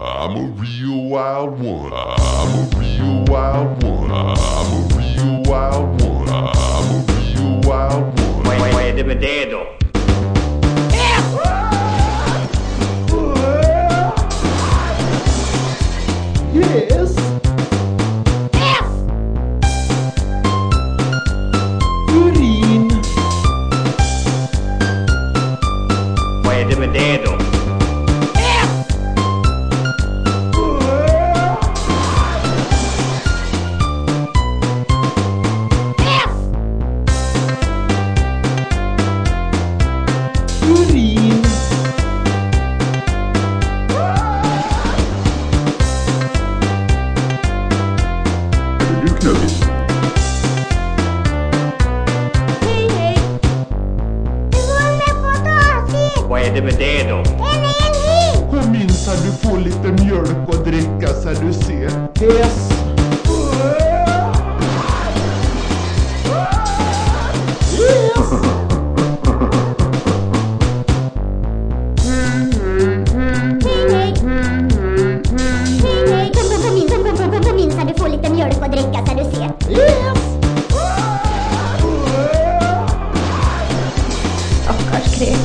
I'm a real wild one. I'm a real wild one. I'm a real wild one. I'm a real wild one. Wait, wait, wait, Knubbis. Vad är det med det då? Den är hink! Kom in så du får lite mjölk och dricka så du ser. Yes. öga där du se. Yes! Stackars kräk.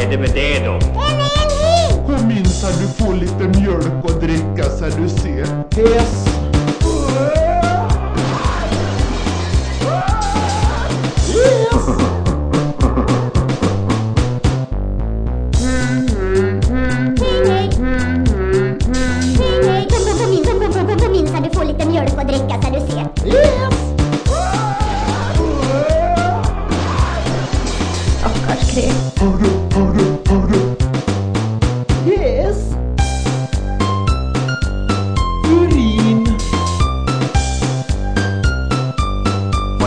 è de Mededo.